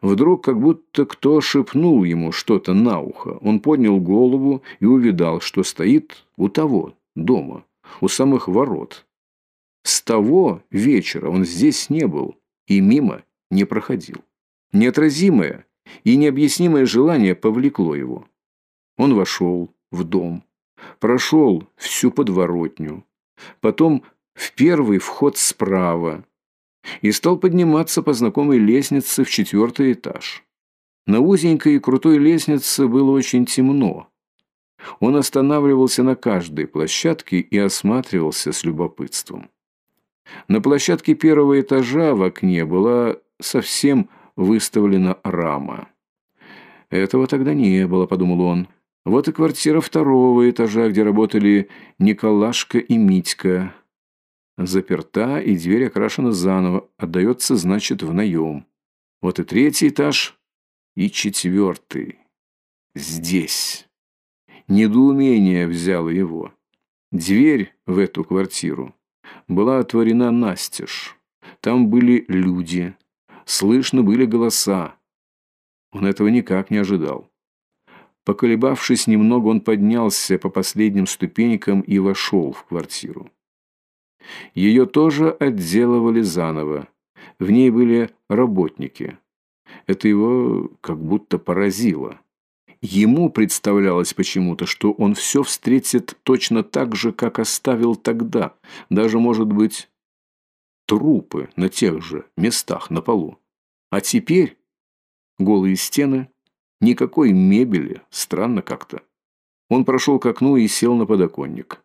Вдруг как будто кто шепнул ему что-то на ухо. Он поднял голову и увидал, что стоит у того дома, у самых ворот. С того вечера он здесь не был и мимо не проходил. Неотразимое и необъяснимое желание повлекло его. Он вошел в дом, прошел всю подворотню, потом в первый вход справа и стал подниматься по знакомой лестнице в четвертый этаж. На узенькой и крутой лестнице было очень темно. Он останавливался на каждой площадке и осматривался с любопытством. На площадке первого этажа в окне была совсем выставлена рама. «Этого тогда не было», — подумал он. «Вот и квартира второго этажа, где работали Николашка и Митька. Заперта, и дверь окрашена заново, отдается, значит, в наем. Вот и третий этаж, и четвертый. Здесь». Недоумение взяло его. Дверь в эту квартиру была отворена настежь. Там были люди, слышно были голоса. Он этого никак не ожидал. Поколебавшись немного, он поднялся по последним ступенькам и вошел в квартиру. Ее тоже отделывали заново. В ней были работники. Это его как будто поразило. Ему представлялось почему-то, что он все встретит точно так же, как оставил тогда. Даже, может быть, трупы на тех же местах на полу. А теперь голые стены, никакой мебели, странно как-то. Он прошел к окну и сел на подоконник.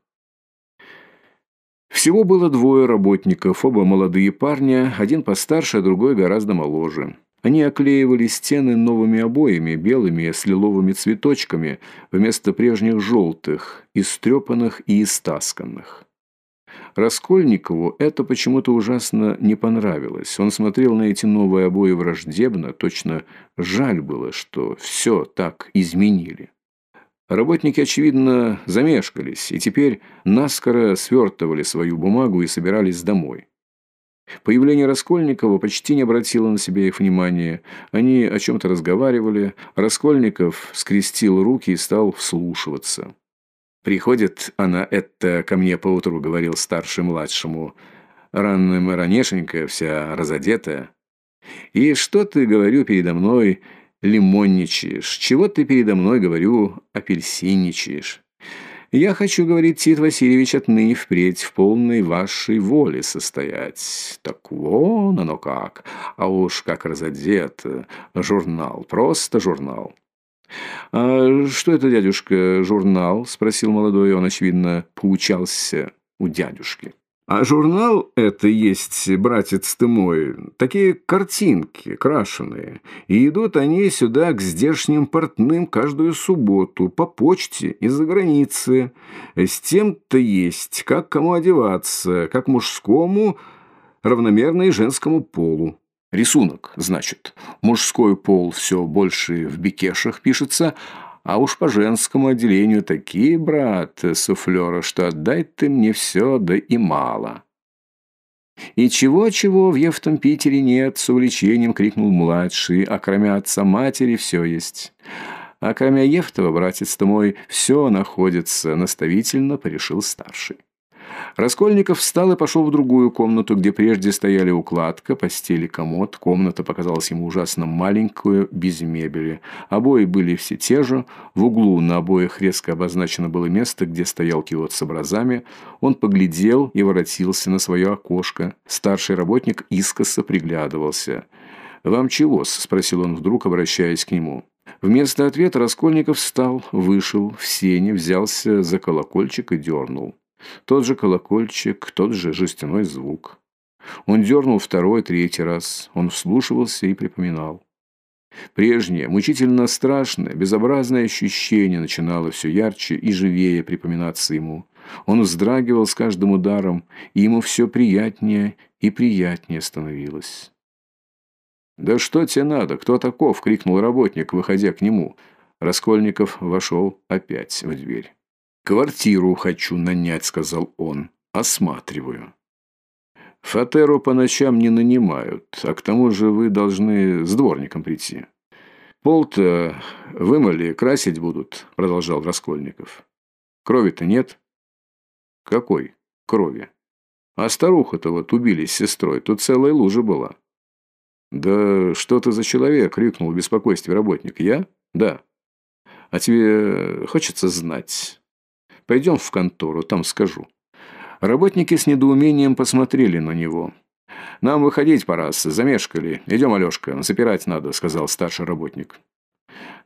Всего было двое работников, оба молодые парня, один постарше, а другой гораздо моложе. Они оклеивали стены новыми обоями, белыми с лиловыми цветочками, вместо прежних желтых, истрепанных и истасканных. Раскольникову это почему-то ужасно не понравилось. Он смотрел на эти новые обои враждебно, точно жаль было, что все так изменили. Работники, очевидно, замешкались, и теперь наскоро свертывали свою бумагу и собирались домой. Появление Раскольникова почти не обратило на себя их внимания. Они о чем-то разговаривали. Раскольников скрестил руки и стал вслушиваться. «Приходит она это ко мне поутру», — говорил старший младшему. «Ранным ранешенько, вся разодетая. И что ты, говорю, передо мной лимонничаешь? Чего ты передо мной, говорю, апельсинничаешь?» Я хочу, говорит Тит Васильевич, отныне впредь в полной вашей воле состоять. Так вон оно как. А уж как разодет. Журнал, просто журнал. «А что это, дядюшка, журнал?» – спросил молодой. Он, очевидно, поучался у дядюшки. А журнал это есть, братец ты мой, такие картинки крашеные. И идут они сюда к здешним портным каждую субботу, по почте из-за границы. С тем-то есть, как кому одеваться, как мужскому, равномерно и женскому полу. Рисунок, значит. Мужской пол все больше в бикешах пишется, а уж по женскому отделению такие, брат, суфлера, что отдай ты мне все, да и мало. И чего-чего в Евтом Питере нет, с увлечением крикнул младший, а кроме отца матери все есть. А кроме Евтова, братец-то мой, все находится, наставительно порешил старший. Раскольников встал и пошел в другую комнату, где прежде стояли укладка, постели, комод. Комната показалась ему ужасно маленькую, без мебели. Обои были все те же. В углу на обоих резко обозначено было место, где стоял киот с образами. Он поглядел и воротился на свое окошко. Старший работник искоса приглядывался. «Вам чего?» – спросил он вдруг, обращаясь к нему. Вместо ответа Раскольников встал, вышел в сене, взялся за колокольчик и дернул. Тот же колокольчик, тот же жестяной звук. Он дернул второй, третий раз. Он вслушивался и припоминал. Прежнее, мучительно страшное, безобразное ощущение начинало все ярче и живее припоминаться ему. Он вздрагивал с каждым ударом, и ему все приятнее и приятнее становилось. «Да что тебе надо? Кто таков?» — крикнул работник, выходя к нему. Раскольников вошел опять в дверь. «Квартиру хочу нанять», — сказал он. «Осматриваю». Фатеру по ночам не нанимают, а к тому же вы должны с дворником прийти. Пол-то вымыли, красить будут, продолжал Раскольников. Крови-то нет. Какой крови? А старуха-то вот убили с сестрой, тут целая лужа была. Да что ты за человек, крикнул в беспокойстве работник. Я? Да. А тебе хочется знать? Пойдем в контору, там скажу. Работники с недоумением посмотрели на него. «Нам выходить пора, замешкали. Идем, Алешка, запирать надо», — сказал старший работник.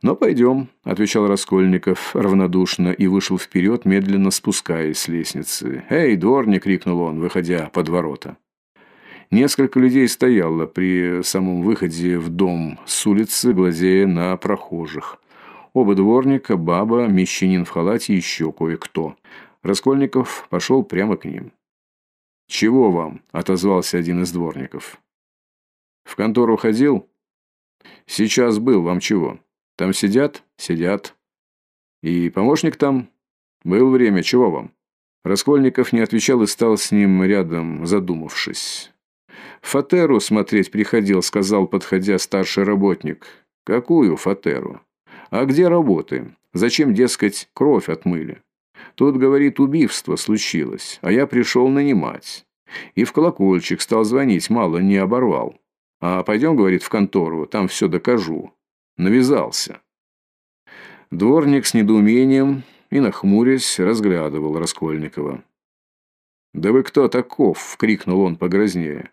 «Но пойдем», — отвечал Раскольников равнодушно и вышел вперед, медленно спускаясь с лестницы. «Эй, дворник!» — крикнул он, выходя под ворота. Несколько людей стояло при самом выходе в дом с улицы, глазея на прохожих. Оба дворника, баба, мещанин в халате еще кое-кто. Раскольников пошел прямо к ним. «Чего вам?» – отозвался один из дворников. «В контору ходил?» «Сейчас был. Вам чего? Там сидят?» «Сидят». «И помощник там?» «Был время. Чего вам?» Раскольников не отвечал и стал с ним рядом, задумавшись. «Фатеру смотреть приходил», – сказал, подходя старший работник. «Какую фатеру? А где работы? Зачем, дескать, кровь отмыли?» Тут, говорит, убийство случилось, а я пришел нанимать. И в колокольчик стал звонить, мало не оборвал. А пойдем, говорит, в контору, там все докажу. Навязался. Дворник с недоумением и, нахмурясь, разглядывал Раскольникова. «Да вы кто таков?» — крикнул он погрознее.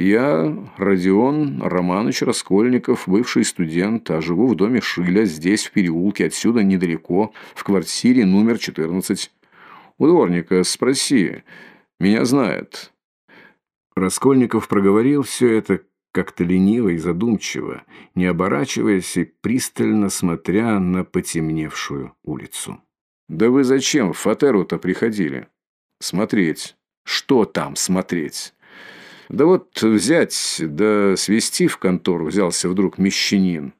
«Я Родион Романович Раскольников, бывший студент, а живу в доме Шиля, здесь, в переулке, отсюда недалеко, в квартире номер 14. У дворника спроси, меня знает». Раскольников проговорил все это как-то лениво и задумчиво, не оборачиваясь и пристально смотря на потемневшую улицу. «Да вы зачем в Фатеру-то приходили?» «Смотреть». «Что там смотреть?» Да вот взять, да свести в контору взялся вдруг мещанин.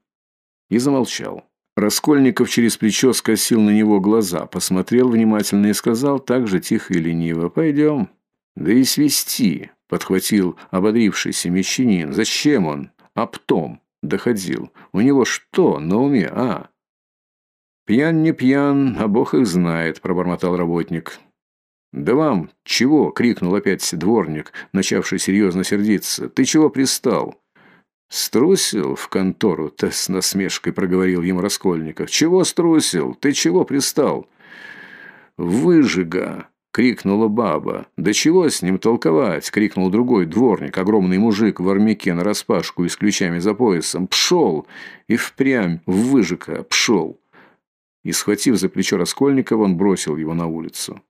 И замолчал. Раскольников через плечо скосил на него глаза, посмотрел внимательно и сказал так же тихо и лениво «Пойдем». «Да и свести», — подхватил ободрившийся мещанин. «Зачем он? Оптом доходил. У него что на уме, а?» «Пьян не пьян, а бог их знает», — пробормотал работник. «Да вам чего?» — крикнул опять дворник, начавший серьезно сердиться. «Ты чего пристал?» «Струсил в контору-то с насмешкой проговорил ему Раскольников. «Чего струсил? Ты чего пристал?» «Выжига!» — крикнула баба. «Да чего с ним толковать?» — крикнул другой дворник, огромный мужик в армяке нараспашку и с ключами за поясом. «Пшел!» И впрямь выжига пшел. И, схватив за плечо Раскольникова, он бросил его на улицу.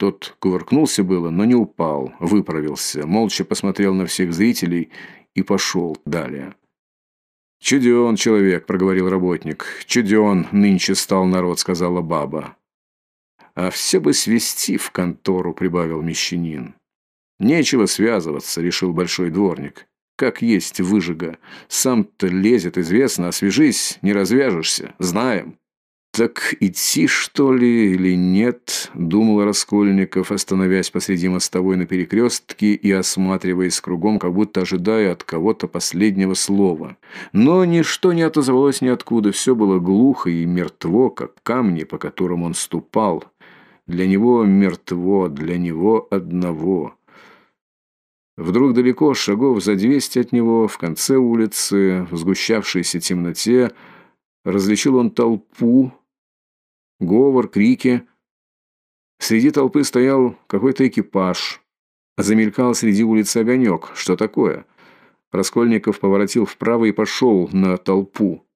Тот кувыркнулся было, но не упал, выправился, молча посмотрел на всех зрителей и пошел далее. «Чуден человек», — проговорил работник. «Чуден нынче стал народ», — сказала баба. «А все бы свести в контору», — прибавил мещанин. «Нечего связываться», — решил большой дворник. «Как есть выжига. Сам-то лезет, известно, освежись, не развяжешься. Знаем». «Так идти, что ли, или нет?» – думал Раскольников, остановясь посреди мостовой на перекрестке и осматриваясь кругом, как будто ожидая от кого-то последнего слова. Но ничто не отозвалось ниоткуда, все было глухо и мертво, как камни, по которым он ступал. Для него мертво, для него одного. Вдруг далеко, шагов за двести от него, в конце улицы, в сгущавшейся темноте, различил он толпу, говор, крики. Среди толпы стоял какой-то экипаж. Замелькал среди улицы огонек. Что такое? Раскольников поворотил вправо и пошел на толпу.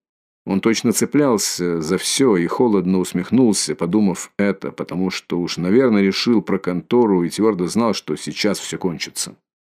Он точно цеплялся за все и холодно усмехнулся, подумав это, потому что уж, наверное, решил про контору и твердо знал, что сейчас все кончится.